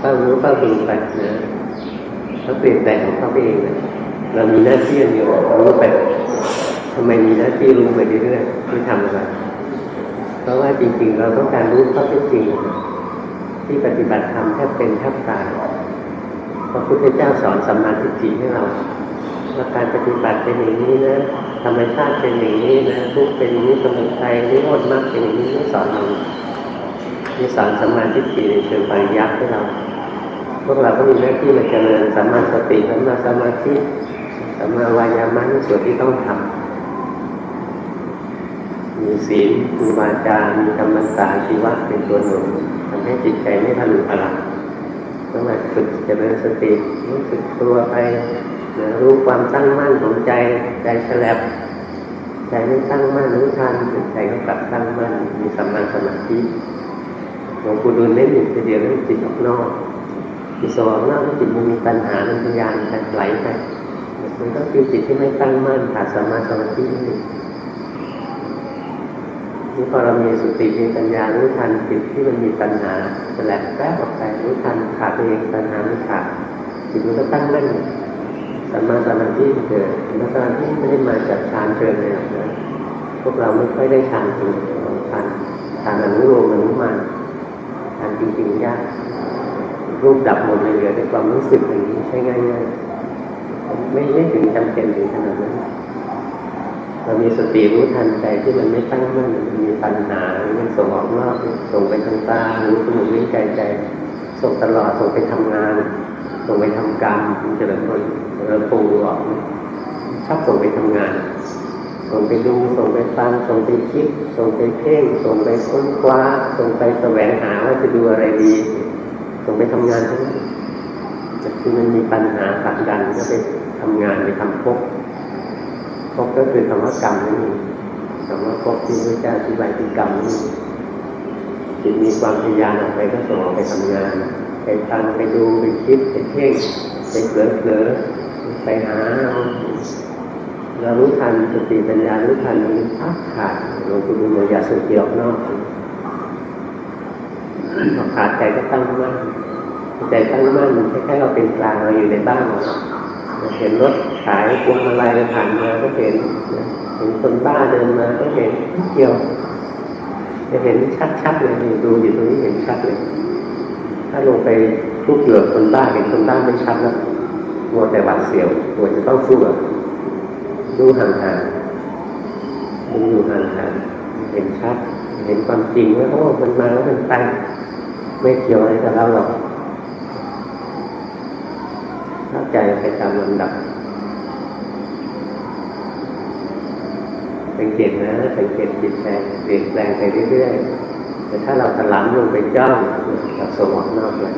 เฝ้ารู้เฝ้าดูไปนะเขาเปลี่ยนแปลงของเขาเองนะเรามีหน้าที่อย่างเดียวรู้ไปทำไมมีหน้าที่รู้ไปเรื่อยๆไม่ทำอะไรเพราะว่าจริงๆ เราต้องการรู้ข้อเท็จจริง ที่ปฏิบัติธรรมแทบเป็นแทบตายพระพุทธเจ้าสอนสัมมาทิฏฐิให้เราว่าการปฏิบัติเป็นอย่างนี้นะธรรมชาติเป็นอย่างนี้นะทุกเป็นอย่างนี้สมุทัยนิโรธมากเป็นอย่างนี้ไม่สอนเราไม่สอนสัมมาทิฏฐิในเชิงปริยัติให้เรา พวกเราก็มีหน้าที่มาเจริญสัมมาสติสัมมาสมาธิสัมมาวายามะในส่วนที่ต้องทำมีศีลมีวาจามีกรรมฐานชีวะเป็นตัวหนุนทำให้จิตใจไม่ทะลุพลังต้องมาฝึกเจริญสติรู้สึกตัวไปนะรู้ความตั้งมั่นของใจใจแฉลบใจไม่ตั้งมั่นรู้ทันใจก็กลับตั้งมั่นมีสัมมาสมาธิหลวงปู่ดูลเล่นอยู่เดียวเรื่องจิตออกนอก จิตสว่างนอกจิตมันมีปัญหามันพยายามจะไหลไปมันก็คือจิตที่ไม่ตั้งมั่นขาดสมาสมาธินี่นี่พอเรามีสติมีปัญญารู้ทันจิตที่มันมีปัญหาแฉลบแป๊บออกไปรู้ทันขาดเองปัญหาไม่ขาดจิตมันก็ตั้งมั่นสมาสมาธิเกิดสมาสมาธิไม่ได้มาจากฌานเชิญเลยนะพวกเราไม่ค่อยได้ฌานจริงฌานฌานอนุโลมอนุมานฌานจริงๆยาก รูปดับหมดเลยเหลือแต่ความรู้สึกอย่างนี้ใช้ง่ายๆไม่ไม่ถึงจำเป็นถึงขนาดนั้นเรามีสติรู้ทันใจที่มันไม่ตั้งมั่นมันมีปัญหามันส่งออกนอกส่งไปทางตาหูจมูกลิ้นกายใจ ส่งตลอดส่งไปทำงาน ส่งไปทำการมันจะเริ่มต้นเราปูออกชอบส่งไปทำงาน ส่งไปดูส่งไปฟังส่งไปคิด ส่งไปเพ่งส่งไปค้นคว้า ส่งไปแสวงหาว่าจะดูอะไรดี ส่งไปทำงานทั้งนั้นคือมันมีปัญหาขัดดันก็ไปทำงานไปทำพบพบก็คือคำว่ากรรมนั่นเองคำว่าพบที่พระเจ้าอธิบายคือกรรมนี่จิตมีความพยายามออกไปก็ส่งออกไปทำงาน ไปฟังไปดูไปคิดไปเพ่งไปเผลอเผลอไปหาเรารู้ทันสติปัญญารู้ทันมันพักขาดหลวงปู่ดูโมยาสุเกี่ยวนอก ขาดใจก็ตั้งมั่นใจตั้งมั่นแคล้ายๆเราเป็นกลางเราอยู่ในบ้านเราเห็นรถขายพวงมาลัยผ่านมาก็เห็นเห็นคนบ้าเดินมาก็เห็นเกี่ยวจะเห็นชัดๆเลยดูอยู่ตรงนี้เห็นชัดเลย ถ้าลงไปทุกเหลือคนบ้าเห็นคนบ้าไม่ชัดแล้วกลัวแต่หวาดเสียวกลัวจะต้องสู้ดูห่างๆดูอยู่ห่างๆเห็นชัด เห็นความจริงว่าโอ้มันมาแล้วมันไป ไม่เกี่ยวอะไรกับเราหรอกเข้าใจไปตามลำดับสังเกตนะสังเกตจิตใจเปลี่ยนแปลงไปเรื่อยๆแต่ถ้าเราถลำลงไปจ้องเราสมองนอกเลย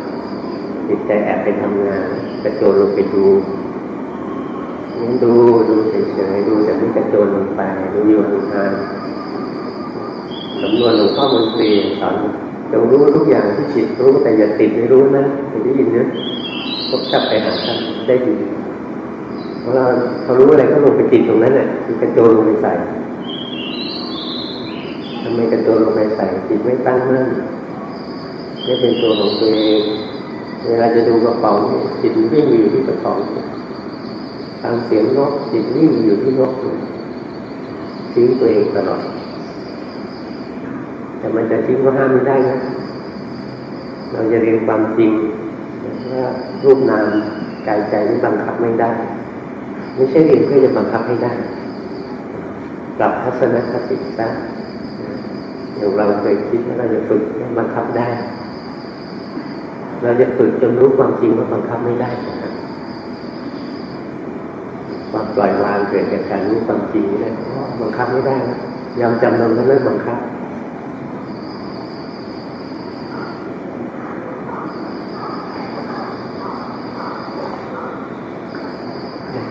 จิตใจแอบไปทำงานกระโจนลงไปดูนี่ดูดูเฉยๆดูแต่ไม่กระโจนลงไปดูอยู่ห่างๆสำนวนหลวงพ่อมนตรีสอน จงรู้ทุกอย่างที่จิตรู้แต่อย่าติดไม่รู้นะเคยได้ยินนะพบจับไปหาท่านได้ยินเพราะเราเขารู้อะไรก็ลงไปติดตรงนั้นเนี่ยคือกระโจนลงไปใส่ทำไมกระโจนลงไปใส่จิตไม่ตั้งมั่นไม่เป็นตัวของตัวเองเวลาจะดูกระเป๋าจิตวิ่งอยู่ที่กระเป๋าฟังเสียงนกจิตวิ่งอยู่ที่นกทิ้งตัวเองตลอด แต่มันจะทิ้งก็ห้ามไม่ได้นะเราจะเรียนความจริงว่ารูปนามกายใจนี่บังคับไม่ได้ ไม่ใช่เรียนเพื่อจะบังคับให้ได้ปรับทัศนคติซะอย่างเราเคยคิดว่าเราจะฝึกบังคับได้ เราจะฝึกจนรู้ความจริงว่าบังคับไม่ได้ความปล่อยวางเกิดจากการรู้ความจริงนี่แหละบังคับไม่ได้ยอมจำนนก็เลิกบังคับ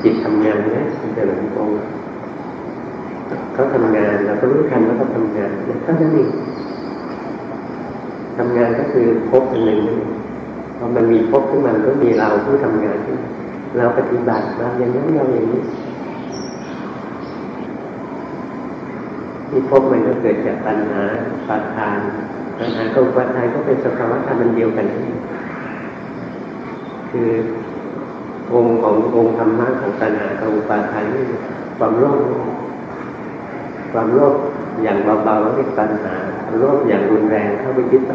จิตทำงานนะคุณจะหลงงเขาทำงานเรา ก็รู้ทันว่าเขาทำงานเท่านั้นเองทำงานก็คือพบอันหนึ่งพอมันมีพบขึ้นมาก็มีเราผู้ทำงานขึ้นเราปฏิบัติเราอย่างนั้นเราอย่างนี้ที่พบมันก็เกิดจากปัญหาปาทานปัญหากับปัญหาก็เป็นสภาวะธรรมันเดียวกัน คือองค์ขององค์ธรรมะของตัณหากับอุปาทานนี่ความโลภ ความโลภอย่างเบาๆเรียกตัณหาโลภอย่างรุนแรงเข้าไปยึดไป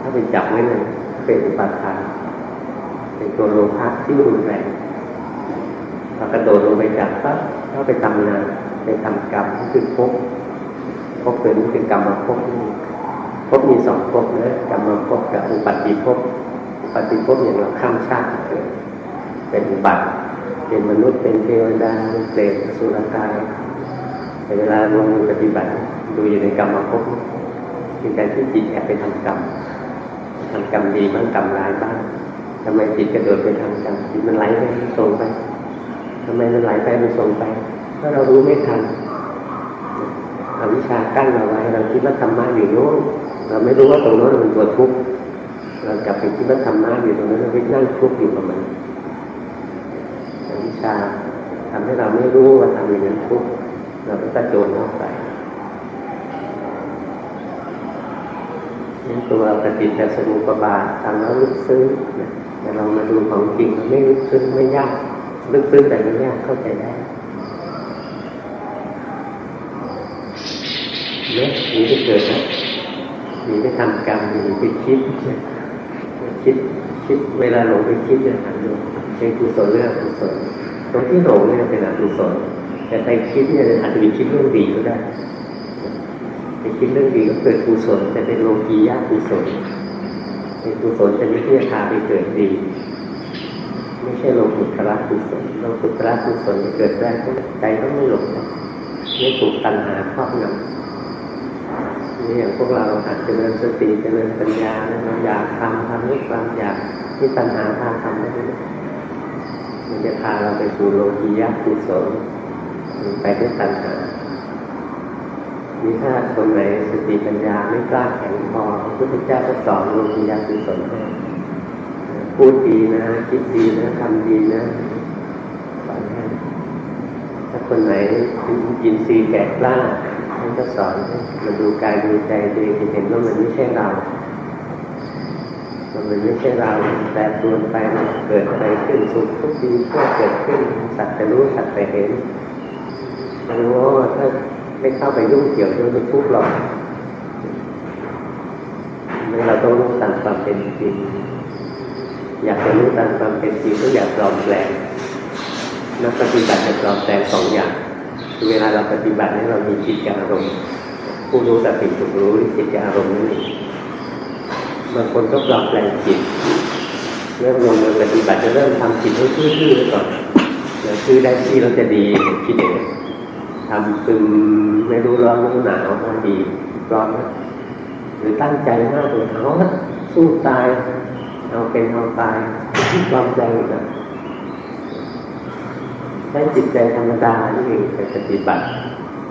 เข้าไปจับไว้เลยเป็นอุปาทานเป็นตัวโลภะที่รุนแรงพอกระโดดลงไปจับปั๊บเข้าไปทำงานไปทำกรรมคือภพภพเป็นคือกรรมมาภพภพมีสองภพนะกรรมมาภพกับอุปัติภพอุปัติภพอย่างเราข้ามชาติเกิดเป็นบัตรเป็นมนุษย์เป็นเทวดาเป็นเปรตสุรกาย แต่เวลาลงมือปฏิบัติดูอยู่ในกรรมมาภพเป็นการที่จิตแอบไปทำกรรมทำกรรมดีบ้างกรรมร้ายบ้างทำไมจิตกระโดดไปทำกรรมจิตมันไหลไปส่งไปทำไมมันไหลไปมันส่งไปถ้าเรารู้ไม่ทันอวิชากั้นเราไว้เราคิดว่าธรรมะอยู่โน้นเราไม่รู้ว่าตรงโน้นมันตัวทุกข์เราจับไปคิดว่าธรรมะอยู่ตรงนั้นเราไปนั่งทุกข์อยู่กับมันอวิชาทำให้เราไม่รู้ว่าทำอย่างนั้นทุกข์ เราก็กระโจนเข้าไปนี่ตัวปฏิจจสมุปบาททำแล้วลึกซึ้งแต่เรามาดูของจริงมันไม่ลึกซึ้งไม่ยากลึกซึ้งแต่ไม่ยากเข้าใจได้เนี่ยมีที่เกิดนะมีที่ทำกรรมมีที่คิดคิดคิดเวลาหลงไปคิดเนี่ยหันดูเป็นกุศลเรื่องกุศลตรงที่หลงเนี่ยเป็นอกุศล แต่ใจคิดเนี่ยอาจจะมีคิดเรื่องดีก็ได้ไปคิดเรื่องดีก็เกิดกุศลแต่เป็นโลกียะกุศลเป็นกุศลจะไม่ที่จะพาไปเกิดดี ไม่ใช่โลกุตระกุศลโลกุตระกุศลเกิดได้ใจต้องไม่หลงไม่ถูกตัณหาครอบงำนี่อย่างพวกเราอาจจะเริญสติเจริญปัญญาเราอยากทำทำด้วยความอยากที่ตัณหาพาทำได้มันจะพาเราไปสู่โลกียะกุศล ไปด้วยตัณหานี่ถ้าคนไหนสติปัญญาไม่กล้าแข็งพอพระพุทธเจ้าก็สอนโลกียะกุศลให้พูดดีนะ คิดดีนะทำดีนะสอนให้ถ้าคนไหนยินทรีแก่กล้าท่านก็สอนให้มาดูกายดูใจดีเห็นว่ามันไม่ใช่เรามันไม่ใช่เราแต่ตัวไปมันเกิดอะไรขึ้นสุขทุกทีก็เกิดขึ้นสัตว์จะรู้สัตว์จะเห็น รู้ว่าถ้าไม่เข้าไปยุ่งเกี่ยวด้วยมันทุกข์หรอกเราต้องรู้ตามความเป็นจริง อยากจะรู้ตามความเป็นจริงก็อยากปลอมแปลงนักปฏิบัติจะปลอมแปลงสองอย่างเวลาเราปฏิบัตินี่เรามีจิตกับอารมณ์ ผู้รู้แต่ผิดถูกรู้จิตกับอารมณ์นั่นเองบางคนก็ปลอมแปลงจิตเริ่มลงมือปฏิบัติจะเริ่มทำจิตให้ชื่อๆก่อนเดี๋ยวชื่อได้ที่เราจะดีคิดเอง ทำซึมไม่รู้ร้อนรู้หนาวพอดีร้อนหรือตั้งใจมากเลยเอาสู้ตายเอาเป็นเอาตายปลอมใจนะใช้จิตใจธรรมดานี่เองไปปฏิบัติ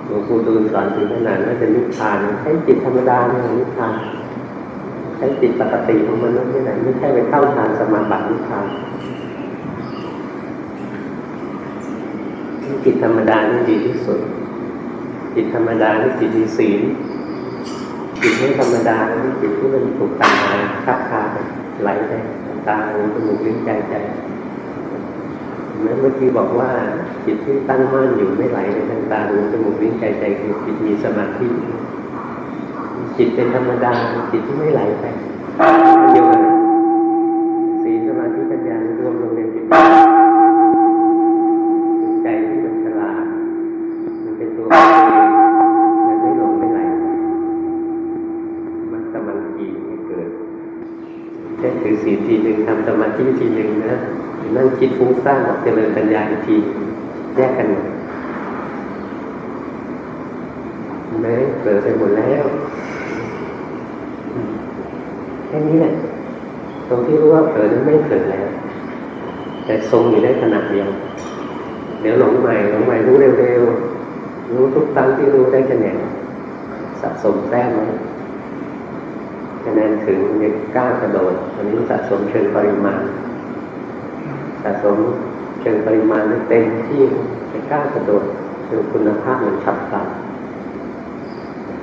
หลวงปู่ดูลสอนถึงขนาดว่าจะนิพพานใช้จิตธรรมดาเนี่ยนิพพานใช้จิตปกติของมนุษย์นี่แหละไม่ใช่ไปเข้าฌานสมาบัตินิพพาน จิตธรรมดานี่ดีที่สุด จิตธรรมดานี่จิตมีศีลจิตไม่ธรรมดานี่จิตที่มันถูกตัณหาคับคาไหลไปตาหูจมูกลิ้นใจใจเมื่อกี้บอกว่าจิตที่ตั้งมั่นอยู่ไม่ไหลในทางตาหูจมูกลิ้นใจใจคือจิตมีสมาธิจิตเป็นธรรมดาจิตที่ไม่ไหลไปเดียวกันสีลสมาธิปัญญารวมลงในีทีหนึ่งทำสมาธิทีหนึ่งนะนั่งคิดฟุ้งซ่านกับเจริญปัญญาอีกทีแยกกันหมดแม้เกิดไปหมดแล้วแค่นี้แหละตรงที่รู้ว่าเกิดนั้นไม่เกิดแล้ว แต่ทรงอยู่ได้ขนาดเดียว เดี๋ยวหลงใหม่หลงใหม่รู้เร็วๆรู้ทุกครั้งที่รู้ได้คะแนนสะสมแต้มไว้ คะแนนถึงเด็กก้ากระโดดอันนี้สะสมเชิงปริมาณ สะสมเชิงปริมาณเต็มที่จะก้ากระโดดเชิงคุณภาพมันฉับพลัน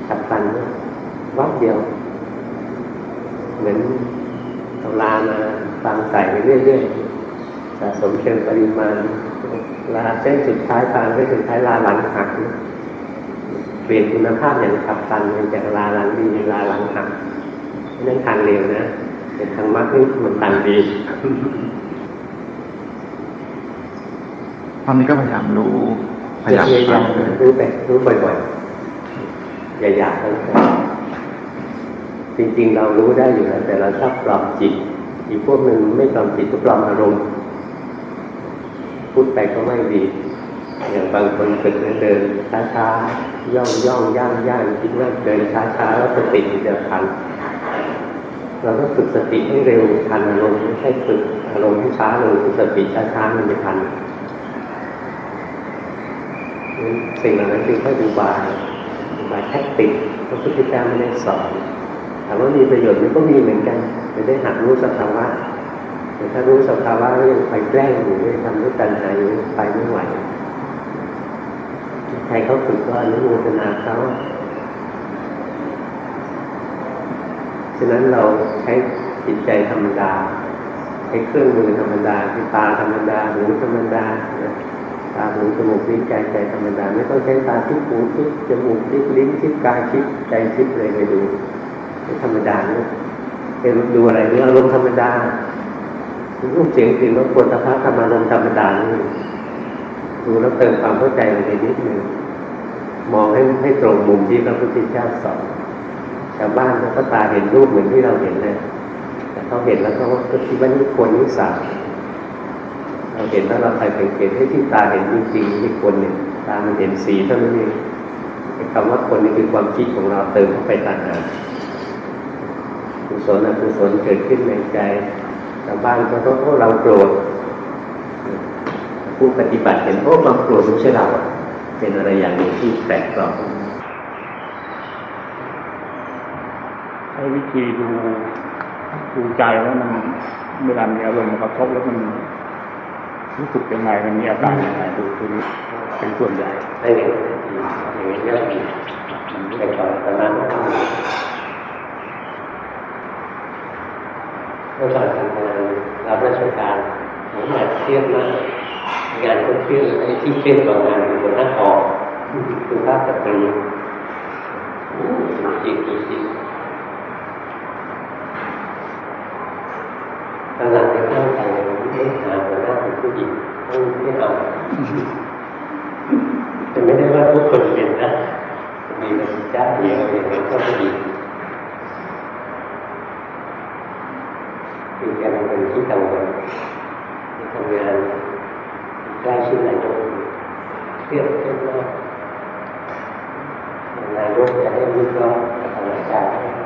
ฉับพลันวัดเดียว เหมือนเอาลามาฟังใส่ไปเรื่อยๆสะสมเชิงปริมาณลาเส้นสุดท้ายฟังก็สุดท้ายลาหลังหักเปลี่ยนคุณภาพอย่างขับฟันเป็นจากลาหลังดีลาหลังหัก นั่นทางเร็วนะแต่ทางมรรคนี่มันตันดีตอนนี้ก็พยายามรู้พยายามรู้ไปรู้บ่อยๆอย่าอยากทั้งจริงๆ เรารู้ได้อยู่แล้วแต่เราชอบปลอมจิตอีกพวกหนึ่งไม่ปลอมจิตก็ปลอมอารมณ์พูดไปก็ไม่ดี อย่างบางคนฝึกเดินช้าๆย่องย่องย่างย่างคิดว่าเดินช้าๆแล้วสติจะทัน เราต้องฝึกสติให้เร็วทันอารมณ์ไม่ใช่ฝึกอารมณ์ให้ช้าเลงฝึกสติช้าๆมันจะทันสิ่งเหล่านั้นคือแค่ดูบายดูบายแท็กติกพระพุทธเจ้าไม่ได้สอนถามว่ามีประโยชน์มันก็มีเหมือนกันจะได้หัดรู้สภาวะแต่ถ้ารู้สภาวะแล้วยังไปแกล้งอยู่ด้วยทำด้วยกันหาอยู่ไปไม่ไหวใครเขาฝึกก็อนุโมทนาเขา ฉะนั้นเราใช้จิตใจธรรมดาใช้เครื่องมือธรรมดาคือตาธรรมดาหูธรรมดาตาหูจมูกลิ้นใจใจธรรมดา ไม่ต้องใช้ตาทิพหูทิพจมูกทิพลิ้นทิพกายทิพใจทิพเลยไปดูธรรมดาเนี่ยเป็นดูอะไรเรื่องอารมณ์ธรรมดารูปเสียงกลิ่นรสปวดสภาพธรรมารมธรรมดานี่ดูแล้วเติมความเข้าใจลงไปนิดนึงมองให้ให้ตรงมุมที่พระพุทธเจ้าสอน ชาวบ้านเขาก็ตาเห็นรูปเหมือนที่เราเห็นเลยแต่เขาเห็นแล้วเขาก็คิดว่านี่คนนิสัยเราเห็นแล้วเราใครสังเกตให้ที่ตาเห็นจริงๆที่คนเนี่ยตามันเห็นสีเท่านั้นเองคำว่าคนนี่คือความคิดของเราเติมเข้าไปต่างหากกุศลอกุศลเกิดขึ้นในใจชาวบ้านก็ต้องพวกเราโกรธผู้ปฏิบัติเห็นโอ้ความโกรธไม่ใช่เราเป็นอะไรอย่างนี้ที่แปลกปลอม ช้วิธีดูดูใจว่ามันเวลามีอารมณ์กระทบแล้วมันรู้สึกยังไงมันมีอาการยังไงดูตัวนี้เป็นส่วนใหญ่ไอ้อย่างนี้เยอะมีแต่ก่อนตอนนั้นเมื่อก่อนทำงานรับราชการผมงานเครียดมากงานก็เครียดไอ้ที่เครียดกว่างานคือคนนั่งออคือภาพสตรีจริงจริง กำลังจะตั้งใจไม่หาหัวหน้าเป็นผู้หญิงต้องไม่เอาแต่ไม่ได้ว่าทุกคนเป็นนะมีมันจ้าเดียวเองนี้ก็ดีคือแกเป็นที่กังวลทำงานใกล้ชิดนายกเครียดเครียดมากนายกจะให้วิเคราะห์สถานการณ์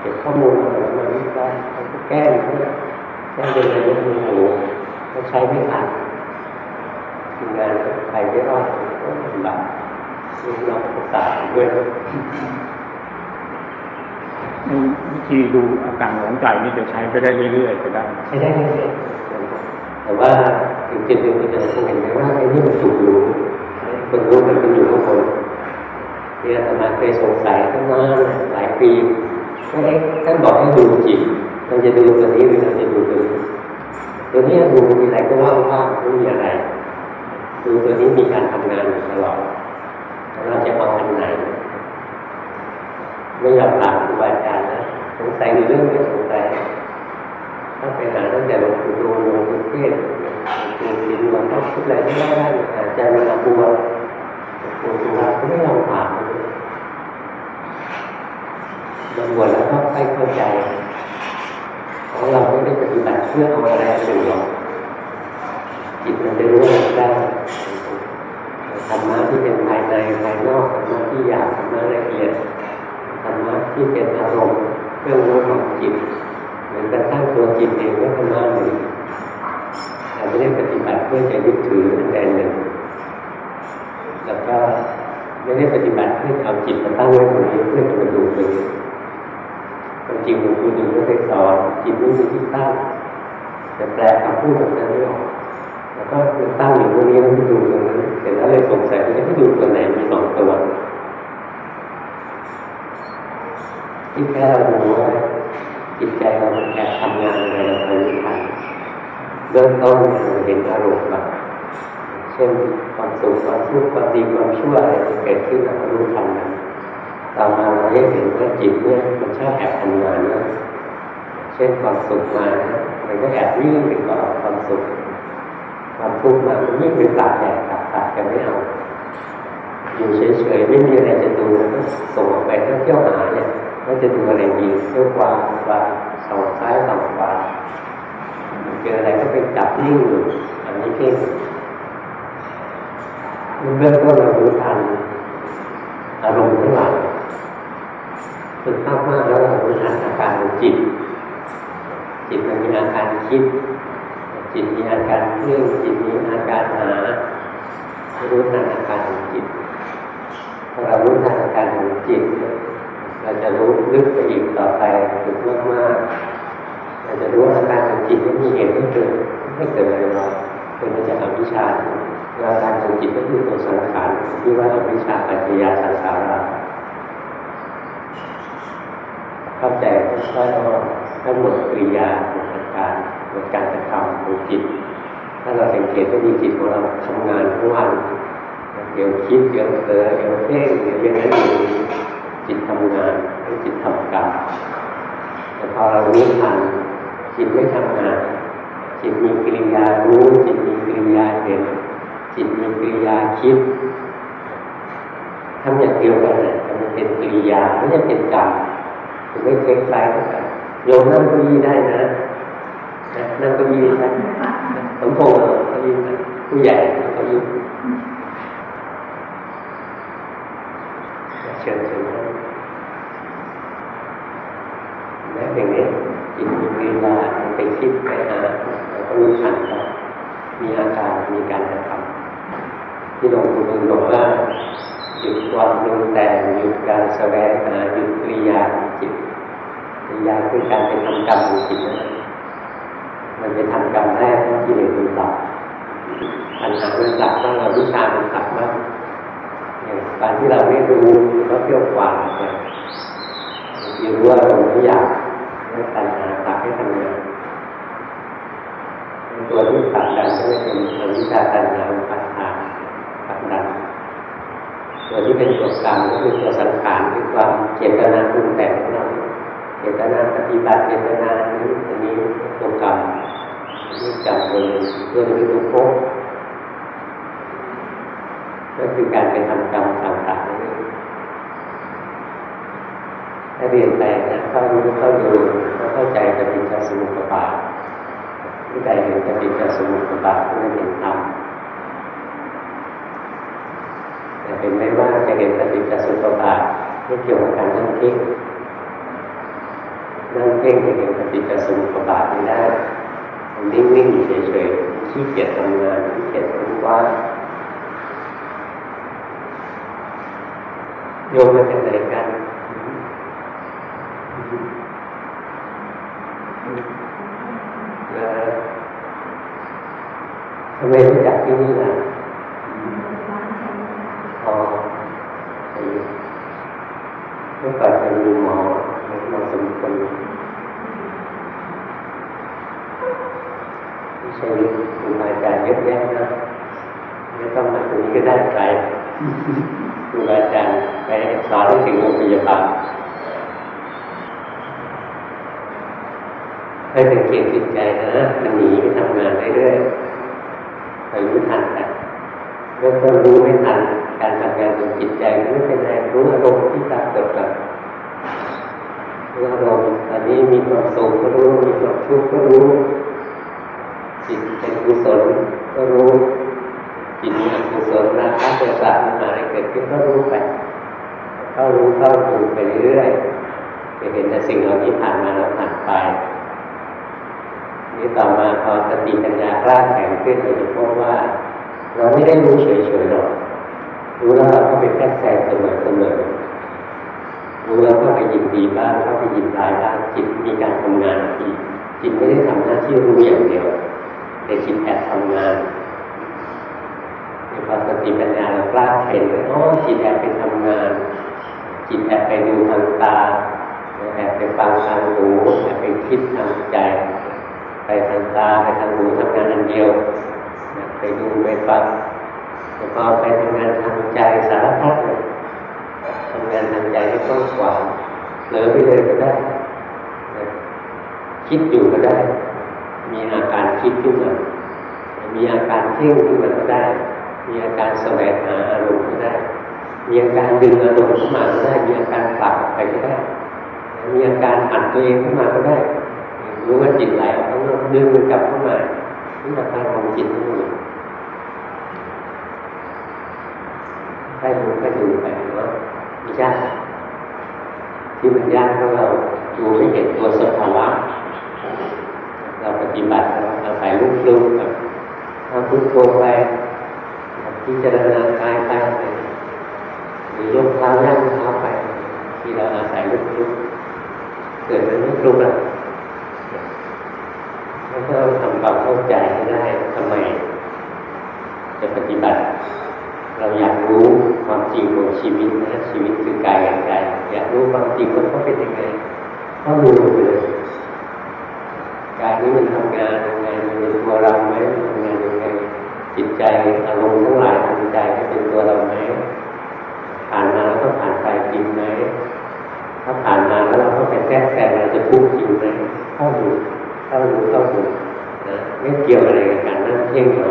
เก็บข้อมูลอะไรมาวิเคราะห์แก้เพื่อแก้เป็นนายกมือหูก็ใช้ไม่ผ่านทำงานใครไม่รอดก็ลำบากลูกน้องก็ตายด้วยวิธีดูอาการของใจนี่จะใช้ไปได้เรื่อยๆไปได้ใช้ได้เรื่อยๆแต่ว่าจริงๆคุณจะเห็นไหมว่าไอ้นี่มันถูกรู้คนรู้มันเป็นอยู่ข้างบนที่อาตมาเคยสงสัยตั้งนานหลายปี ท่านบอกให้ดูจิตเราจะดูตัวนี้หรือเราจะดูตัวนี้ตัวนี้ดูมีอะไรก็ว่าว่าไม่มีอะไรดูตัวนี้มีการทำงานอยู่ตลอดเราจะเอาอันไหนไม่ยอมถามครูบาอาจารย์นะสงสัยในเรื่องไม่สงสัยถ้าไปหาตั้งแต่หลวงปู่ดูหลวงปู่เทศหลวงปู่ศิลป์หลวงพ่อคิดอะไรไม่ได้ได้อาจารย์มาบัวหลวงปู่เขาไม่ยอมถาม มาบวชแล้วก็ให้เข้าใจเพราะเราไม่ได้ปฏิบัติเพื่อเอาอะไรสิ่งหรอกจิตมันจะรู้ได้ธรรมะที่เป็นภายในภายนอกธรรมะที่หยาบธรรมะละเอียดธรรมะที่เป็นอารมณ์เครื่องรู้ของจิตเหมือนกระทั่งตัวจิตเองก็ธรรมะหนึ่งแต่ไม่ได้ปฏิบัติเพื่อจะยึดถืออันใดหนึ่งแล้วก็ไม่ได้ปฏิบัติเพื่อเอาจิตมาตั้งไว้ตรงนี้เพื่อจะมาดูเลยความ จริงหลวงปู่ดูก็เคยสอนจิตไม่มีที่ตั้งแต่แปลคำพูดแบบนั้นไม่ออกแล้วก็ตั้งอยู่ตรงนี้แล้วดูตรงนั้นเสร็จแล้วเลยสงสัยว่าจะดูตัวไหนมีสองตัวที่แค่เราดูว่าจิตใจเราแอบทำงานอะไรเราไปไม่ทันเริ่มต้นเราเห็นอารมณ์แบบเช่นความสุขความทุกข์ความดีความชั่วอะไรเกิดขึ้นเรารู้ทันมัน ต่อมาเราได้เห็นว่าจิตเนี่ยมันชอบแอบทำงานนะเช่นความสุขมามันก็แอบวิ่งไปก่อความสุขความทุกข์มามันวิ่งไปตัดแอบตัดตัดกันไม่เอาอยู่เฉยๆไม่มีอะไรจะดูก็ส่งออกไปก็เที่ยวหาเนี่ยว่าจะดูอะไรดีเที่ยวกวางกวางสองซ้ายสองขวาเจออะไรก็ไปจับนิ่งอยู่อันนี้เพ่งเบื้องต้นเรารู้ทันอารมณ์ทั้งหลาย ฝึกมากมากแล้วเรารู้ทันอาการของจิต จิตมันมีอาการคิด จิตมีอาการเคลื่อนจิตมีอาการหารู้ทันอาการของจิตพอเรารู้ทันอาการของจิต เราจะรู้ลึกไปอีกต่อไปฝึกมากมากเราจะรู้อาการของจิตที่มีเหตุไม่เกิดไม่เกิดอะไรหรอกเป็นมาจากอวิชชาอาการของจิตก็คือตัวสังขารที่ว่าอวิชชาปัจจยาสังขารา เข้าใจค่อยๆทั้งหมดกริยาหมดการหมดการกระทำของจิต ถ้าเราสังเกตว่ามีจิตของเราทำงานทุกวันเดี๋ยวคิดเดี๋ยวเผลอเดี๋ยวเพ่งเดี๋ยวยังไงอยู่จิตทำงานให้จิตทำกรรมแต่พอเรารู้ทันจิตไม่ทำงาน จิตมีกิริยารู้จิตมีกิริยาเห็นจิตมีกิริยาคิดทำอย่างเดียวกันเลยมันเป็นกิริยาไม่ใช่เป็นกรรม จะไม่คล้ายๆกันโยมนั่งเก้าอี้ได้นะนั่งเก้าอี้ได้สมพงษ์เก้าอี้ผู้ใหญ่เก้าอี้เชิญเชิญนะแม้อย่างนี้จิตมีกิริยาไปคิดไปหาเราก็รู้ทันมีอาการมีการกระทำที่หลวงปู่ดูลบอกว่าหยุดความรุนแต่งหยุดการแสวงหาหยุดกิริยา ยาคือการไปทำกรรมของจิตนั่นมันไปทำกรรมแรกที่เลสมันตับปัญหามันตับบ้างเราวิชามันตับบ้างการที่เราไม่รู้ก็เที่ยวกวางไปอยู่ว่าเราไม่อยากให้ปัญหาตัดให้ทำงานตัวที่ตัดดันก็เป็นตัววิชาตัญญาปัญหาตัดดันตัวที่เป็นตัวกรรมก็คือตัวสังขารคือความเจตนาปรุงแต่งของเรา เจตนาปฏิบัติเจตนานี้อันนี้ตัวกรรมที่จำเลยเรื่องที่ตัวโค้ก็คือการไปทำกรรมต่างๆนี่ถ้าเรียนไปนะเข้ารู้เข้าดูก็เข้าใจปฏิจจสมุปบาทที่ใดเห็นปฏิจจสมุปบาทก็เห็นธรรมแต่เป็นไม่ว่าจะเห็นปฏิจจสมุปบาทไม่เกี่ยวกับการนั่งเพ่ง นั่งเพ่งจะเห็นปฏิจจสมุปบาทไม่ได้นิ่งๆเฉยๆขี้เกียจทำงานขี้เกียจทำว่าโยมมาจากไหนกันทำไมรู้จักที่นี่ล่ะอ๋อเมื่อก่อนเป็นหมอหมอสมควรไม่ใช่ครูอาจารย์เยอะแยะนะไม่ต้อง มาตรงนี้ก็ไกลครูอาจารย์ไปสอนถึงโรงพยาบาลให้สังเกตจิตใจนะมันหนีไปทำงานเรื่อยๆไปรู้ทันกันเริ่มต้นรู้ไม่ทันการทำงานของจิตใจไม่เป็นไรรู้อารมณ์ที่ปรากฏก่อนรู้อารมณ์ตอนนี้มีความสุขก็รู้มีความทุกข์ก็รู้จิตเป็นกุศลก็รู้ จิตมีอกุศลราคะโทสะมันอะไรเกิดขึ้นก็รู้ไปเข้ารู้เข้าดูไปเรื่อยๆจะเห็นแต่สิ่งเหล่านี้ผ่านมาแล้วผ่านไปนี่ต่อมาพอสติปัญญากล้าแข็งขึ้นเราจะพบว่า เราไม่ได้รู้เฉยๆหรอกรู้แล้วเราก็ไปแทรกแซงเสมอเสมอรู้แล้วก็ไปยินดีบ้างก็ไปยินร้ายบ้างจิตมีการทำงานทีจิตไม่ได้ทำหน้าที่รู้อย่างเดียวแต่จิตแอบทำงาน พอสติปัญญาเรากล้าเห็นว่าอ๋อจิตแอบไปทำงานจิตแอบไปดูทางตาแอบไปฟังทางหูแอบไปคิดทางใจ ไปทางตาไปทางหูทำงานอันเดียวไปดูไปฟังแล้วก็ไปทำงานทางใจสารพัดเลยทำงานทางใจให้กว้างขวางเหลือไปเลยก็ได้คิดอยู่ก็ได้ มีอาการคิดขึ้นมามีอาการเพ่งขึ้นมาก็ได้ มีอาการแสวงหาอารมณ์ก็ได้ มีอาการดึงอารมณ์ขึ้นมาก็ได้ มีอาการผลักออกไปก็ได้ มีอาการอัดตัวเองขึ้นมาก็ได้ รู้ว่าจิตไหลออกข้างนอกดึงกลับเข้ามานี่อาการของจิตทั้งหมดให้ดูก็ดูไปเนาะไม่ยากที่มันยากเพราะเราดูไม่เห็นตัวสภาวะเราปฏิบัติเราใส่ลูกลูกแบบทำพุทโธไป พิจารณากายไปหรือยกเท้าย่างเท้าไป ที่เราอาศัยลุกลุกเกิดเป็นลุกลุกแล้วแล้วก็ทำความเข้าใจให้ได้ทำไมจะปฏิบัติ เราอยากรู้ความจริงของชีวิตนะชีวิตคือกายกับใจอยากรู้ความจริงว่าเขาเป็นยังไงก็รู้ไปเลยกายนี้มันทำงานยังไงมันเป็นตัวเราไหมทำงานยังไง จิตใจอารมณ์ทั้งหลายทางใจเป็นตัวเราไหมผ่านมาแล้วก็ผ่านไปจริงไหมถ้าผ่านมาแล้วเราก็ไปแก้แต่เราจะพูดจริงไหมเข้าดูเข้าดูเข้าดูนะไม่เกี่ยวอะไรกับการนั่งเพ่งเอา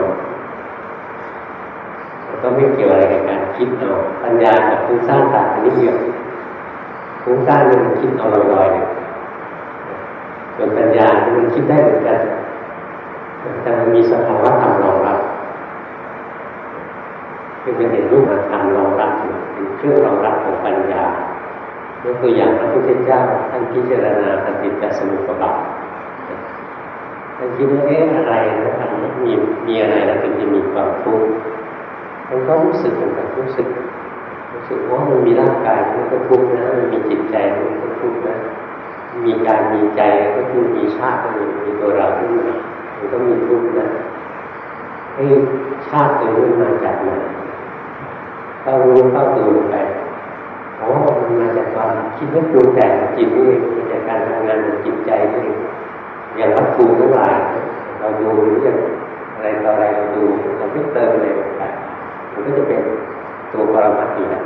ก็ไม่เกี่ยวอะไรกับการคิดเอาปัญญากับฟุ้งซ่านต่างกันนิดเดียวฟุ้งซ่านมันคิดเอาลอยๆเนี่ยส่วนปัญญามันคิดได้เหมือนกันแต่มันมีสภาวะธรรมรองรับ คือมันเห็นรูปธรรมรองรับอยู่เป็นเครื่องรองรับของปัญญายกตัวอย่างพระพุทธเจ้าท่านพิจารณาปฏิจจสมุปบาทท่านคิดว่าเอ๊ะอะไรนะทำมีมีอะไรแล้วถึงจะมีความทุกข์มันก็รู้สึกเหมือนกันรู้สึกรู้สึกว่ามันมีร่างกายมันก็ทุกข์นะมันมีจิตใจมันก็ทุกข์นะมีกายมีใจก็คือมีชาติก็มีมีตัวเราขึ้นมามันก็มีทุกข์นะไอ้ชาติตัวนี้มาจากไหน เข้ารู้เข้าดูไปอ๋อมันมาจากความคิดนึกปรุงแต่งจิตนี่เองมาจากการทำงานของจิตใจนี่เองอย่างวัตถุทั้งหลายเราดูหรืออย่างอะไรต่ออะไรเราดูเราไม่เติมอะไรลงไปมันก็จะเป็นตัวปรมัตถ์อยู่แล้ว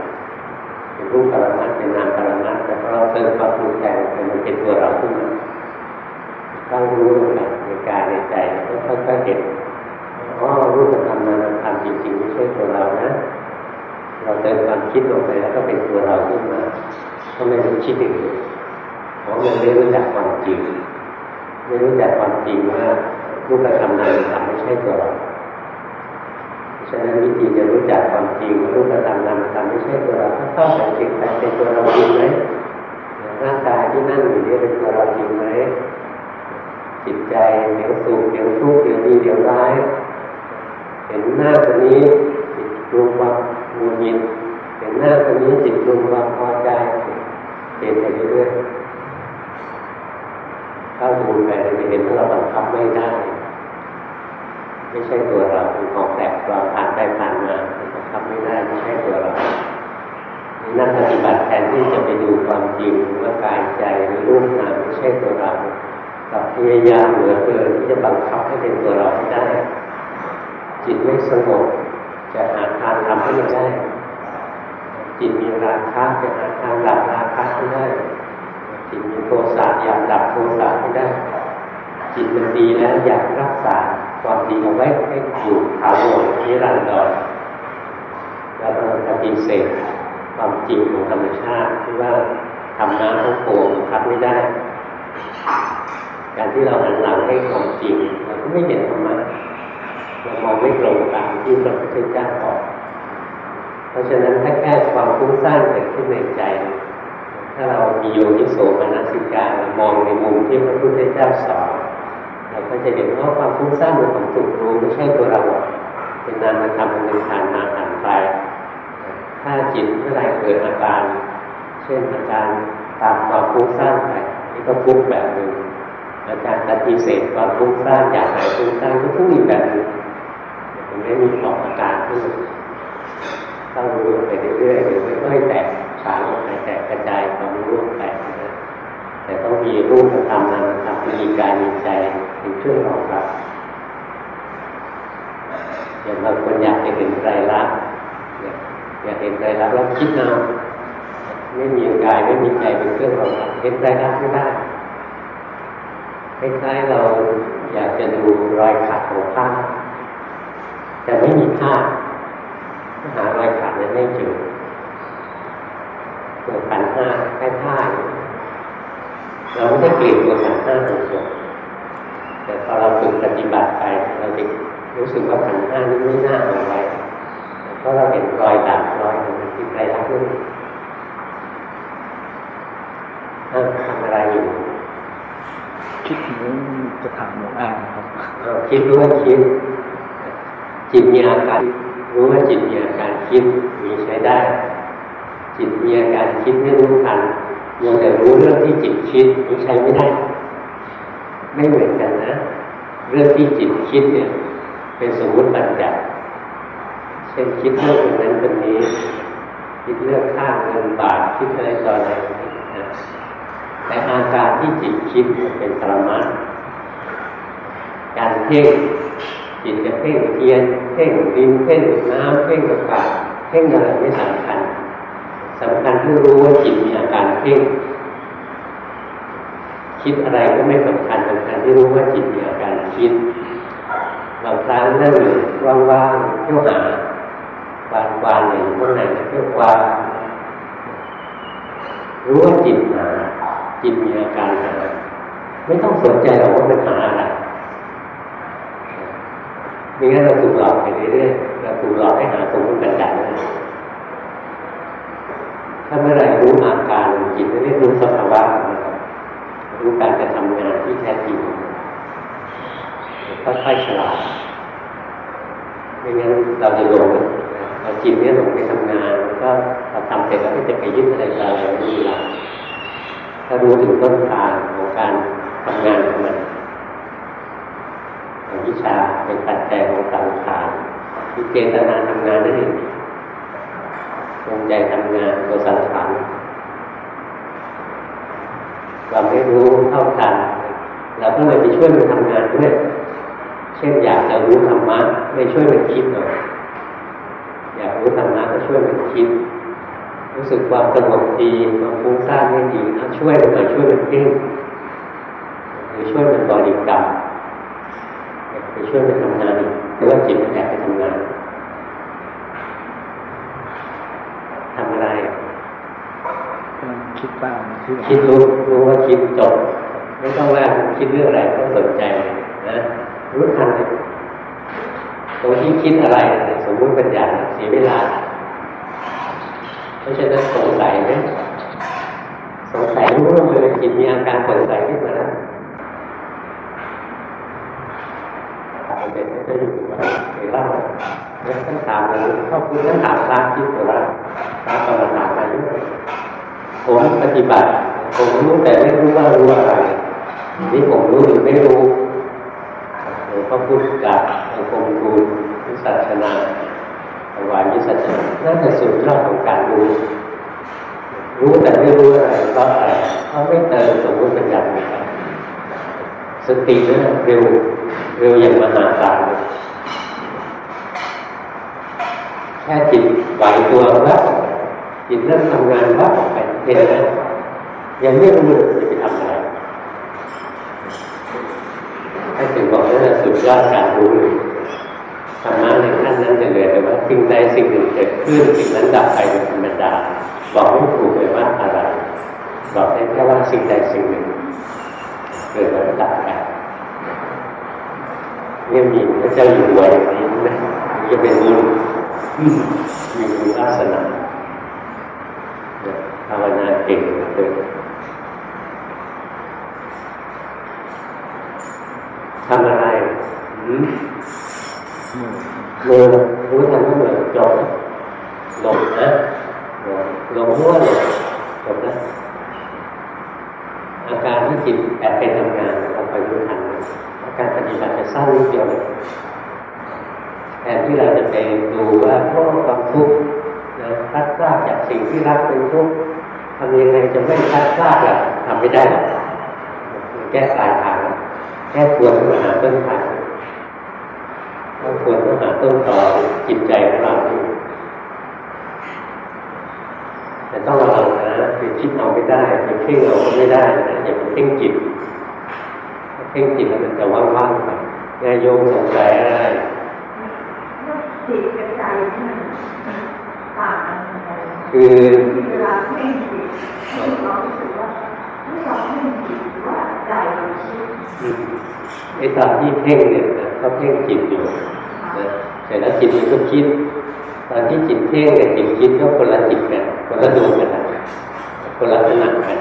เป็นรูปปรมัตถ์เป็นนามปรมัตถ์แต่พอเราเติมความปรุงแต่งไปมันเป็นตัวเราขึ้นมาต้องรู้ลงไปในกายในใจก็ค่อยๆเห็นอ๋อรูปธรรมนามธรรมจริงๆไม่ใช่ตัวเรานะ เราเติมความคิดลงไปแล้วก็เป็นตัวเราขึ้นมาทำไมถึงคิดอย่างนี้เพราะมันไม่รู้จักความจริง ไม่รู้จักความจริงว่ารูปธรรมนามธรรมไม่ใช่ตัวเราฉะนั้นวิธีจะรู้จักความจริงรูปธรรมนามธรรมไม่ใช่ตัวเราถ้าเข้าสังเกตไปเป็นตัวเราจริงไหมร่างกายที่นั่งอยู่นี่เป็นตัวเราจริงไหมจิตใจเดี๋ยวสุขเดี๋ยวทุกข์เดี๋ยวดีเดี๋ยวร้าย เห็นหน้าคนนี้จิตรวมความ มูลินเห็นหน้าคนนี้จิตรวมความพอใจเห็นไปเรื่อยๆเข้าดูไปจะเห็นว่าเราบังคับไม่ได้ ไม่ใช่ตัวเราเป็นของแปลกปลอมผ่านไปผ่านมาบังคับไม่ได้ไม่ใช่ตัวเรานักปฏิบัติแทนที่จะไปดูความจริงว่ากายใจหรือรูปนามไม่ใช่ตัวเรากับพยายามเหลือเกินที่จะบังคับให้เป็นตัวเราให้ได้ จิตไม่สงบ จะหาทางทำให้มันได้จิตมีราคะจะหาทางดับราคะให้ได้จิตมีโทสะอยากดับโทสะให้ได้จิตมันดีแล้วอยากรักษาความดีเอาไว้ให้อยู่ถาวรนิรันดรแล้วเราปฏิเสธความจริงของธรรมชาติที่ว่าทำน้ำทั้งโขงคับไม่ได้ การที่เราหันหลังให้ความจริงเราก็ไม่เห็นธรรมะ มองไม่ตรงตามที่พระพุทธเจ้าบอกเพราะฉะนั้นถ้าแค่ความฟุ้งซ่านเกิดขึ้นในใจ ถ้าเรามีโยนิโสมนสิการมองในมุมที่พระพุทธเจ้าสอนเราก็จะเห็นว่าความฟุ้งซ่านเป็นของถูกรู้ไม่ใช่ตัวเราเป็นนามธรรมเป็นผ่านมาผ่านไปถ้าจิตเมื่อไรเกิดอาการ เช่นอาการตามความฟุ้งซ่านไปนี่ก็ฟุ้งแบบหนึ่งอาการปฏิเสธความฟุ้งซ่านอยากหายฟุ้งซ่านก็ฟุ้งอีกแบบหนึ่ง มันไม่มีออกอาการขึ้นต้องรู้ไปเรื่อยๆเดี๋ยวค่อยๆแตกฉานออกไปแตกกระจายความรู้ไปนะแต่ต้องมีรูปธรรมนามธรรมมีกายมีใจเป็นเครื่องรองรับอย่างบางคนอยากจะเห็นไตรลักษณ์อยากเห็นไตรลักษณ์แล้วคิดเอาไม่มีกายไม่มีใจเป็นเครื่องรองรับเห็นไตรลักษณ์ไม่ได้คล้ายๆเราอยากจะดูรอยขาดของผ้า แต่ไม่มีผ้าหารอยขาดนั้นไม่เจอตัวขันห้าแค่ผ้าเราไม่ได้เกลียดตัวขันห้าตรงๆแต่พอเราฝึกปฏิบัติไปเราจะรู้สึกว่าขันห้านี้ไม่น่าเอาไว้เพราะเราเห็นรอยด่างรอยของที่ใครรักนี่ทำอะไรอยู่คิดถึงจะถามหลวงอาครับคิดรู้ว่าคิด จิตมีอาการรู้ว่าจิตมีอาการคิดมีใช้ได้ จิตมีอาการคิดไม่รู้ทันยังแต่รู้เรื่องที่จิตคิดมันใช้ไม่ได้ ไม่เหมือนกันนะ เรื่องที่จิตคิดเนี่ย เป็นสมมติบัญญัติเช่นคิดเรื่องนั้นคนนี้ คิดเรื่องค่าเงินบาทคิดอะไรต่ออะไรนะแต่อาการที่จิตคิดเป็นปรมัตการเพ่ง จิตจะเพ่งเทียนเพ่งดินเพ่งน้ำเพ่งอากาศเพ่งอะไรไม่สำคัญสำคัญที่รู้ว่าจิตมีอาการเพ่งคิดอะไรก็ไม่สำคัญสำคัญที่รู้ว่าจิตมีอาการคิดบางครั้งนั่งอยู่ว่างๆเที่ยวหาวานวานๆอยู่ข้างในเที่ยววานรู้ว่าจิตหาจิตมีอาการหาไม่ต้องสนใจหรอกว่ามันหาอะไร นี่งั้เราถูกหลอกไปเรื่อยๆเราถูกหลอกให้หาสมมติปัญญาเลยถ้าเมื่อไหร่รู้อาการจิตไม่ได้รู้สภาวะรู้การจะทำงานที่แท้จริงก็ค่อยฉลาดไม่งั้นเราจะหลงเราจิตเนี้ยหลงไปทำงาน ก็เราทำเสร็จแล้วก็จะไปยึดอะไรอะไรไม่มีหลักถ้ารู้ถึงต้นทางของการทำงานของมัน วิชาเป็นปัจจัยของสังขารที่เจตนาทำงานนั่นเองดวงใจทำงานตัวสังขารเราไม่รู้เท่าทันเราก็เลยไปช่วยมันทำงานด้วยเช่นอยากจะรู้ธรรมะไม่ช่วยมันคิดหน่อยอยากรู้ธรรมะก็ช่วยมันคิด รู้สึกความสงบดีความฟุ้งซ่านไม่ดีนะช่วยมันหน่อยช่วยมันเพ่งหรือช่วยมันบริกรรม ไปช่วยไปทำงานหรือว่าจิตมันแอบไปทำงานทำอะไรกำลังคิดบ้างที่คิดรู้รู้ว่าคิดจบไม่ต้องว่าคิดเรื่องอะไรต้องสนใจนะรู้ทันเลยตรงที่คิดอะไรสมมุติปัญญาเสียเวลาเพราะฉะนั้นสงสัยไหมสงสัยรู้เลยจิตมีอาการสงสัยขึ้นมาแล้วถามเด็ก ไม่ได้อยู่ว่าไปเล่าแล้วท่านถามเลยเข้าคุณท่านถามพระคิดว่าพระกำลังถามอะไรอยู่ผมปฏิบัติ ผมรู้แต่ไม่รู้ว่ารู้อะไรนี่ผมรู้หรือไม่รู้หลวงพ่อพุทธกับหลวงพ่อคูณวิสัชนาถวายวิสัชนาน่าจะสุดยอดของการรู้รู้แต่ไม่รู้อะไรเพราะอะไรเพราไม่เติมสมมติปัญญาสติเนี่ยเร็ว เร็วอย่างมหาศาลเลยแค่จิตไหวตัวแล้วจิตเริ่มทำงานวับออกไปเห็นไหมยังไม่รู้จะไปทำอะไรถ้ถึงบอกว่าสุดยอดการรู้เลยธรรมะในขั้นนั้นจะเลยแต่ว่าสิ่งใดสิ่งหนึ่งเกิดขึ้นสิ่งนั้นดับไปเป็นธรรมดา บอกไม่ถูกเลยว่าอะไรบอกได้แค่ว่าสิ่งใดสิ่งหนึ่งเกิดแล้วดับไป เนี่ยมีพระเจ้าอยู่หัวอย่างนี้นะจะเป็นบุญมีบุญลักษณะภาวนาเก่งเลยทำอะไรหืมมือรู้ทันว่ามือจบหลงนะหลงมั่วหลงจบนะอาการที่จิตแอบไปทำงานเราไปรู้ทันอา การปฏิบัติจะสั้นนิดเดียวเลยแทนที่เราจะไปดูว่าโอ้ความทุกข์นะพลัดพรากจากสิ่งที่รักเป็นทุกข์ทำยังไงจะไม่พลัดพรากล่ะทำไม่ได้หรอกแก้ปลายทางแก้ควรมาหาต้นทางต้องควรต้องหาต้นต่อจิตใจของเราแต่ต้องระวังนะคือคิดเอาไม่ได้ไปเพ่งเอาไม่ได้นะอย่าไปเพ่งจิต เพ่งจิตมันจะว่างๆไปนายโยมสงสัยอะไรจิตกับใจที่มันต่างกันคือเวลาเพ่งจิตเรารู้สึกว่าไม่เราเพ่งจิตว่าใจเราคิดไอ้ตอนที่เพ่งเนี่ยเขาเพ่งจิตอยู่นะแต่แล้วจิตมันก็คิด ตอนที่จิตเพ่งกับจิตคิดก็คนละจิตกันคนละดวงกันคนละขนาดกัน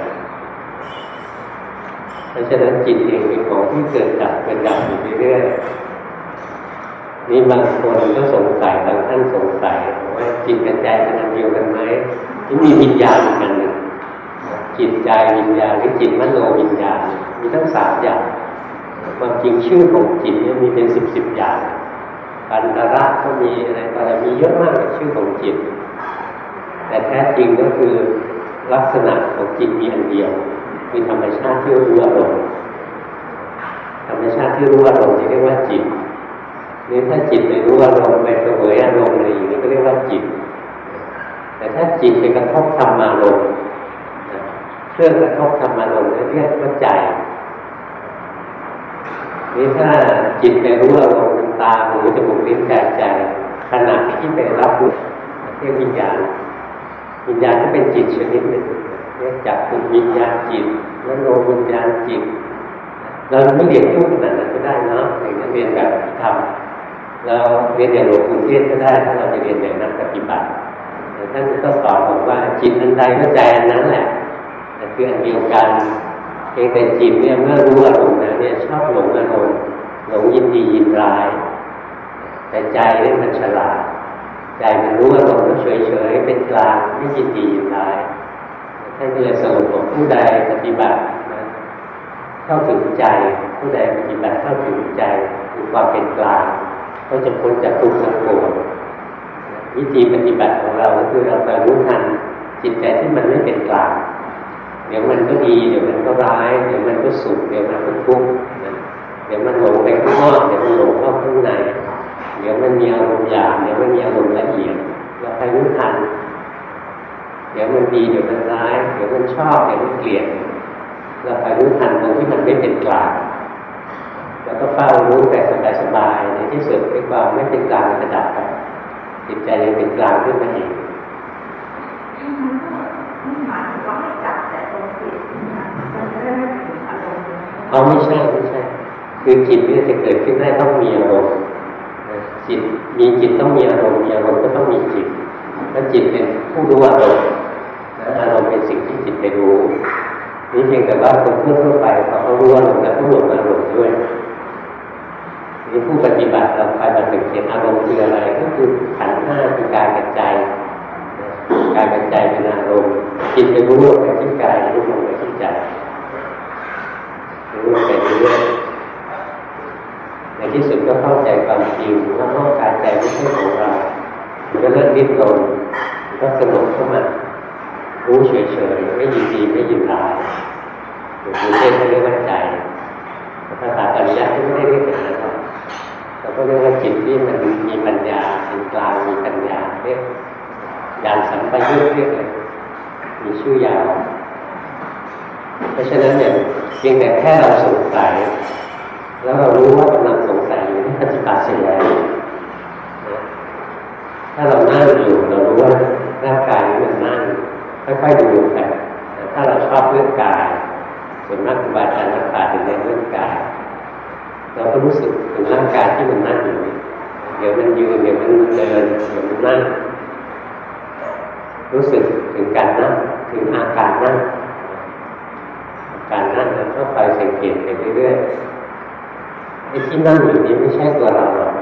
เพราะฉะนั้นจิตเองเป็นของที่เกิดดับเกิดดับอยู่เรื่อยๆนี่บางคนก็สงสัยบางท่านสงสัยว่าจิตกับใจเป็นอันเดียวกันไหมที่มีวิญญาณกันหนึ่งจิตใจวิญญาณหรือจิตมโนวิญญาณมีทั้งสามอย่างความจริงชื่อของจิตเนี่ยมีเป็นสิบสิบอย่างปันตระก็มีอะไรอะไรมีเยอะมากชื่อของจิต แต่แท้จริงก็คือลักษณะของจิตมีอันเดียว คือธรรมชาติที่รู้อารมณ์ธรรมชาติที่รู้อารมณ์เรียกว่าจิตนี่ถ้าจิตไปรู้อารมณ์ไปเสวยอารมณ์อะไรอย่างนี้ก็เรียกว่าจิต แต่ถ้าจิตไปกระทบธรรมารมณ์เครื่องกระทบธรรมารมณ์เรียกว่าใจนี่ถ้าจิตไปรู้อารมณ์ตาหูจมูกลิ้นกายใจขณะที่ไปรับรู้เรียกวิญญาณวิญญาณก็เป็นจิตชนิดหนึ่ง เรียกจากคุณวิญญาณจิตแล้วโนวิญญาณจิต เราไม่เรียนทุกขนาดนั้นก็ได้นะอย่างนี้เรียนแบบทำเราเรียนอย่างหลวงปู่เทศก็ได้ ถ้าเราจะเรียนอย่างนักปฏิบัติแต่ท่านก็สอนบอกว่าจิตอันใดก็ใจอันนั้นแหละแต่คืออันเดียวกันเพียงแต่จิตเนี่ยเมื่อรู้อารมณ์แล้วเนี่ยชอบหลงอารมณ์หลงยินดียินร้าย แต่ใจเนี่ยมันฉลาด ใจมันรู้อารมณ์เฉยเฉยเป็นกลางไม่ยินดียินร้าย ท่านก็เลยสรุปว่าผู้ใดปฏิบัติเข้าถึงใจผู้ใดปฏิบัติเข้าถึงใจคือความเป็นกลางก็จะพ้นจากทุกข์ทั้งปวงวิธีปฏิบัติของเราคือเราไปรู้ทันจิตใจที่มันไม่เป็นกลาง เดี๋ยวมันก็ดีเดี๋ยวมันก็ร้ายเดี๋ยวมันก็สุขเดี๋ยวมันก็ทุกข์เดี๋ยวมันหลงไปข้างนอกเดี๋ยวมันหลงเข้าข้างในเดี๋ยวมันมีอารมณ์หยาบเดี๋ยวมันมีอารมณ์ละเอียดเราไปรู้ทัน เดี๋ยวมันดีเดี๋ยวมันร้าย เดี๋ยวมันชอบเดี๋ยวมันเกลียดเราไปรู้ทันตรงที่มันไม่เป็นกลางแล้วก็เฝ้ารู้แบบสบายๆในที่สุดไอ้ความไม่เป็นกลางจะดับไปจิตใจยังเป็นกลางขึ้นมาเองเอาไม่ใช่ไม่ใช่ คือจิตนี่จะเกิดขึ้นได้ต้องมีอารมณ์จิตมีจิตต้องมีอารมณ์มีอารมณ์ก็ต้องมีจิตถ้าจิตเป็นผู้รู้อารมณ์ อารมณ์เป็นสิ่งที่จิตไปรู้นี่เพียงแต่ว่าคนทั่วไปพอเขารู้อารมณ์แล้วก็หลงอารมณ์ด้วยนี่ผู้ปฏิบัติเราไปมาถึงเห็นอารมณ์คืออะไรก็คือขันห้าคือกายกับใจกายกับใจเป็นอารมณ์จิตไปรู้ไปที่กายรู้ลงไปที่ใจรู้ไปเรื่อยในที่สุดก็เข้าใจความจริงว่าร่างกายใจไม่ใช่ของเรามันก็เริ่มดิ้นรนก็สงบเข้ามา รู้เฉยๆไม่ยินดีไม่ยินร้ายหรือเรียกเรียกว่าใจภาษาปริยัติไม่ได้เรียกอย่างนั้นหรอกเราก็เรียกว่าจิตที่มันมีปัญญาเป็นกลางมีปัญญาเรียกยานสัมปยุทธ์เรียกเลยมีชื่อยาวเพราะฉะนั้นเนี่ยเพียงแต่แค่เราสงสัยแล้วเรารู้ว่ากำลังสงสัยอยู่ที่ปฏิบัติเสร็จแล้วถ้าเรานั่งอยู่เรารู้ว่าร่างกายมันนั่ง ค่อยๆดูไปถ้าเราชอบเรื่องกายส่วนมากครูบาอาจารย์นักปราชญ์เน้นเรื่องกายเราก็รู้สึกถึงร่างกายที่มันนั่งอยู่เดี๋ยวมันยืนเดี๋ยวมันเดินเดี๋ยวมันนั่งรู้สึกถึงการนั่งถึงอาการนั่งการนั่งแล้วก็ไปสังเกตไปเรื่อยๆไอ้ที่นั่งอยู่นี้ไม่ใช่ตัวเราหรอก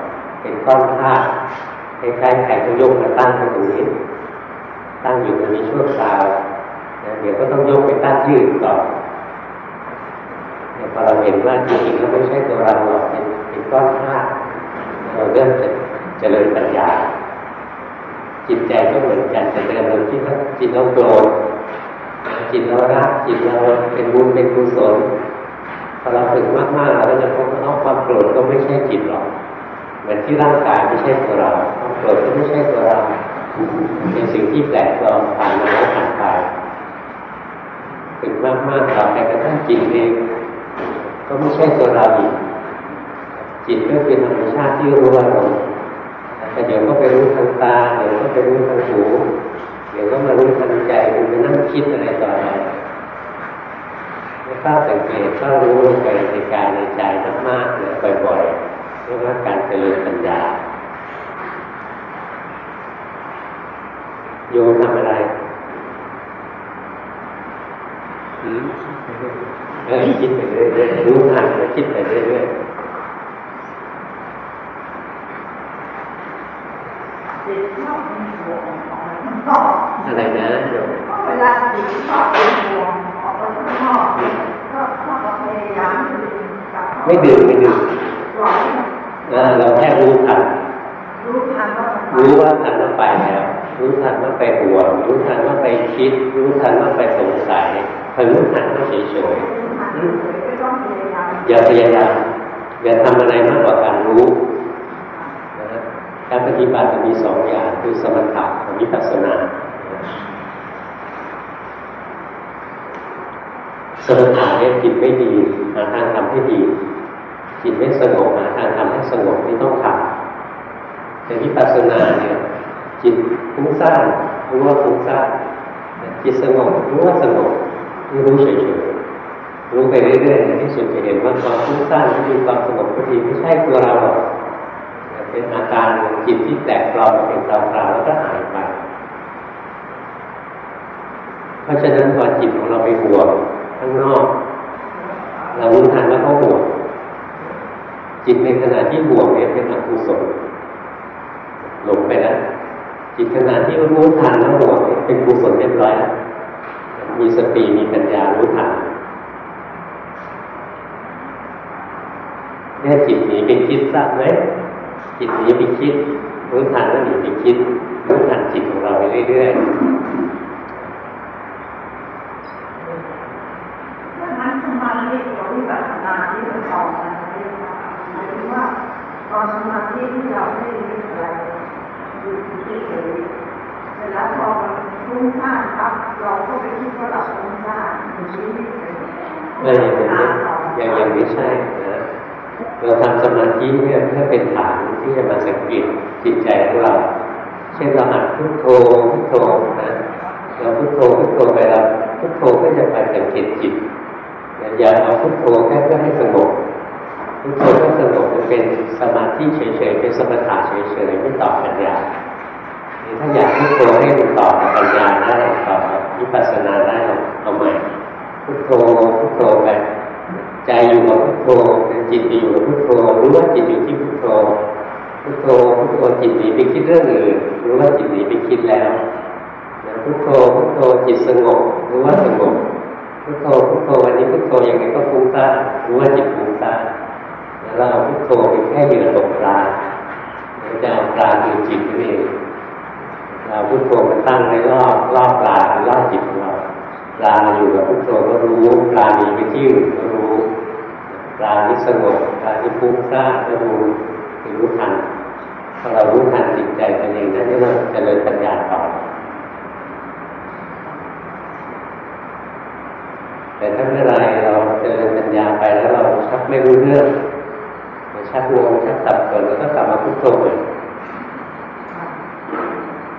เป็นก้อนธาตุคล้ายๆแขนก็ยกมาตั้งตรงนี้ ตั้งอยู่ตรงนี้ชั่วคราวเดี๋ยวก็ต้องยกไปตั้งยืดต่อพอเราเห็นว่าจริงๆแล้วไม่ใช่ตัวเราหรอกเป็นเป็นก้อนธาตุเราเริ่มจะเจริญปัญญา จิตใจก็เหมือนกันแต่เดิมเราคิดว่าจิตเราโกรธจิตเรารักจิตเราเป็นบุญเป็นกุศลพอเราฝึกมากๆเราก็จะพบว่าความโกรธก็ไม่ใช่จิตหรอก เหมือนที่ร่างกายไม่ใช่ตัวเราความโกรธก็ไม่ใช่ตัวเรา เป็นสิ่งที่แปลกปลอมผ่านมาแล้วผ่านไปฝึกมากๆต่อไปกระทั่งจิตเองก็ไม่ใช่ตัวเราอีกจิตก็เป็นธรรมชาติที่รู้อารมณ์แต่เดี๋ยวก็ไปรู้ทางตาเดี๋ยวก็ไปรู้ทางหูเดี๋ยวก็มารู้ทางใจมันไปนั่งคิดอะไรต่ออะไรไม่ทราบสังเกตก็รู้ลงไปในกายในใจมากๆเลยบ่อยๆเรียกว่าการเจริญปัญญา โยมทำอะไรอืมเออคิดไปเรื่อยๆรู้ทันแล้วคิดไปเรื่อยๆจิตชอบเป็นห่วงออกไปข้างนอกอะไรนะโยมเพราะเวลาจิตชอบเป็นห่วงออกไปข้างนอกก็ชอบพยายามดึงกลับเข้าไม่ดื่มไม่ดื่มปล่อยให้มันเออเราแค่รู้ทันรู้ทันว่ามันไปรู้ว่าทันว่าไปแล้ว รู้ทันว่าไปห่วงรู้ทันว่าไปคิด รู้ทันว่าไปสงสัยพอรู้ทันก็เฉยรู้ทันเลยไม่ต้องพยายามๆอย่าพยายามอย่าทำอะไรมากกว่าการรู้นะฮะการปฏิบัติมันมีสองอย่างคือสมถะกับวิปัสสนา สมถะเนี่ยจิตไม่ดีหาทางทำให้ดีจิตไม่สงบหาทางทำให้สงบไม่ต้องทำแต่วิปัสสนาเนี่ย จิตฟุ้งซ่านรู้ว่าฟุ้งซ่านจิตสงบรู้ว่าสงบรู้เฉยๆรู้ไปเรื่อยๆในที่สุดจะเห็นว่าความฟุ้งซ่านก็ดีความสงบก็ดีไม่ใช่ตัวเราหรอกเป็นอาการของจิตที่แตกปลอมเป็นตาปลาแล้วก็หายไป เพราะฉะนั้นพอจิตของเราไปห่วงข้างนอก เรารู้ทันว่าเขาห่วงจิตในขณะที่ห่วงเนี่ยเป็นอกุศลหลงไปแล้ว จิตขณะที่รู้ทันแล้วห่วงเป็นกุศลเรียบร้อยมีสติมีปัญญารู้ทันเนี่ยจิตหนีไปคิดทราบไหมจิตหนีไปคิดรู้ทันแล้วหนีไปคิดรู้ทันจิตของเราไปเรื่อยดังนั้นสมาธิกับวิปัสสนาที่มันต่อนเลยนะหมายถึงว่าตอนสมาธิที่เราไม่ได้มีอะไร อยู่เฉยๆเสร็จแล้วพอมันฟุ้งซ่านครับเราก็ไปคิดว่าเราฟุ้งซ่านอยู่เฉยๆเอออย่างนี้อย่างย่างไม่ใช่นะเราทำสมาธิเนี่ยเพื่อเป็นฐานที่จะมาสังเกตจิตใจของเราเช่นเราหัดพุทโธพุทโธนะเราพุทโธพุทโธไปเราพุทโธก็จะไปสังเกตจิตอย่าเอาพุทโธแค่เพื่อให้สงบ พุทโธก็สงบเป็นสมาธิเฉยๆเป็นสมถะเฉยๆไม่ต่อปัญญาถ้าอยากพุทโธให้มันต่อบปัญญาได้ต่อบวิปัสสนาได้เอาใหม่พุทโธพุทโธไปใจอยู่กับพุทโธจิตอยู่กับพุทโธรู้ว่าจิตอยู่ที่พุทโธพุทโธพุทโธจิตหนีไปคิดเรื่องอื่นรู้ว่าจิตหนีไปคิดแล้วพุทโธพุทโธจิตสงบรู้ว่าสงบพุทโธพุทโธวันนี้พุทโธยังไงก็ฟุ้งซ่านรู้ว่าจิตฟุ้งซ่าน โธเป็นแค่เหยื่อตกปลาเราจะเอาปลาคือจิตนั่เองเราพุทโธมันตั้งไว้รอบรอบปลาคือรอบจิตของเราปลาอยู่กับพุทโธก็รู้ปลาหนีไปที่อื่นก็รู้ปลาที่สงบปลาที่ฟุ้งซ่านก็รู้คือรู้ทันพอเรารู้ทันจิตใจตัวเองนั่นเรียกว่าเจริญปัญญาต่อแต่ถ้าเมื่อไรเราเจริญปัญญาไปแล้วเราชักไม่รู้เรื่อง เราชักงงชักสับสนเราก็กลับมาพุทโธใหม่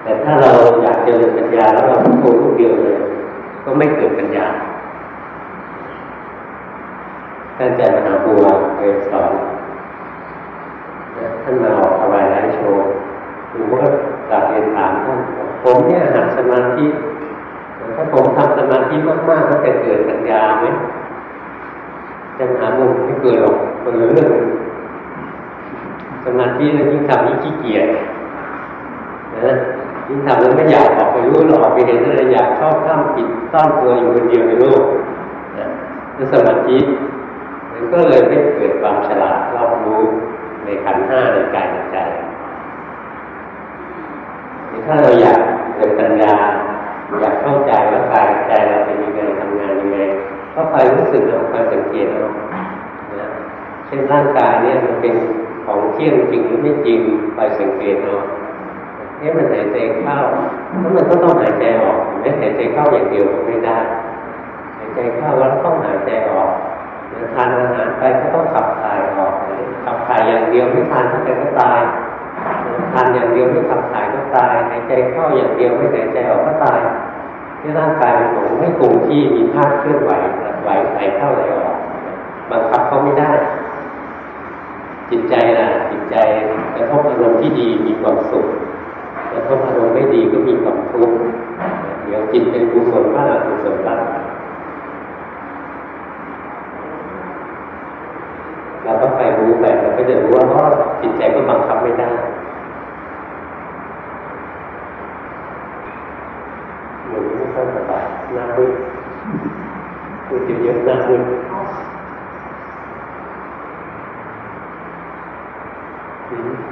แต่ถ้าเราอยากเจริญปัญญาแล้วเราพุทโธลูกเดียวเลย ก็ไม่เกิดปัญญาท่านอาจารย์มหาบัวเคยสอนท่านมาออกอวายไลฟ์โชว์หรือว่ากลับเรียนถามท่านผมเนี่ยหัดสมาธิถ้าผมทำสมาธิมากๆก็จะเกิดปัญญาไหมจารย์มหาบัวไม่เกิดหรอกคนเรื่อง สมาธิแล้วยิ่งทำยิ่งขี้เกียจนะยิ่งทำแล้วไม่อยากออกไปรู้หรอกไปเห็นอะไรอยากชอบข้ามผิดซ่อนตัวอยู่คนเดียวในโลกนะนั่นสมาธิมันก็เลยไม่เกิดความฉลาดรอบรู้ในขันห้าในกายในใจถ้าเราอยากเกิดปัญญาอยากเข้าใจว่ากายใจเราเป็นยังไงทำงานยังไงก็คอยรู้สึกเอาคอยสังเกตเอาเช่นร่างกายเนี่ยมันเป็น ของเที่ยงจริงหรือไม่จริงไปสังเกตเอาเอ๊ะมันหายใจเข้าแล้วมันก็ต้องหายใจออกไม่หายใจเข้าอย่างเดียวไม่ได้หายใจเข้าแล้วต้องหายใจออกทานอาหารไปก็ต้องขับถ่ายออกขับถ่ายอย่างเดียวไม่ทานท่าไหร่ก็ตายทานอย่างเดียวไม่ขับถ่ายก็ตายหายใจเข้าอย่างเดียวไม่หายใจออกก็ตายที่ร่างกายมันคงไม่คงที่มีธาตุเคลื่อนไหวไหวไหลเข้าไหลออกบังคับเขาไม่ได้ จิตใจนะจิตใจกระทบอารมณ์ที่ดีมีความสุขกระทบอารมณ์ไม่ดีก็มีความทุกข์เดี๋ยวจิตเป็นกุศลบ้างอกุศลบ้างเราก็ไปรู้ไปเราก็จะรู้ว่าเพราะจิตใจก็บังคับไม่ได้หนูไม่ค่อยสบายหน้ามืดพูดเยอะๆหน้ามืด อืม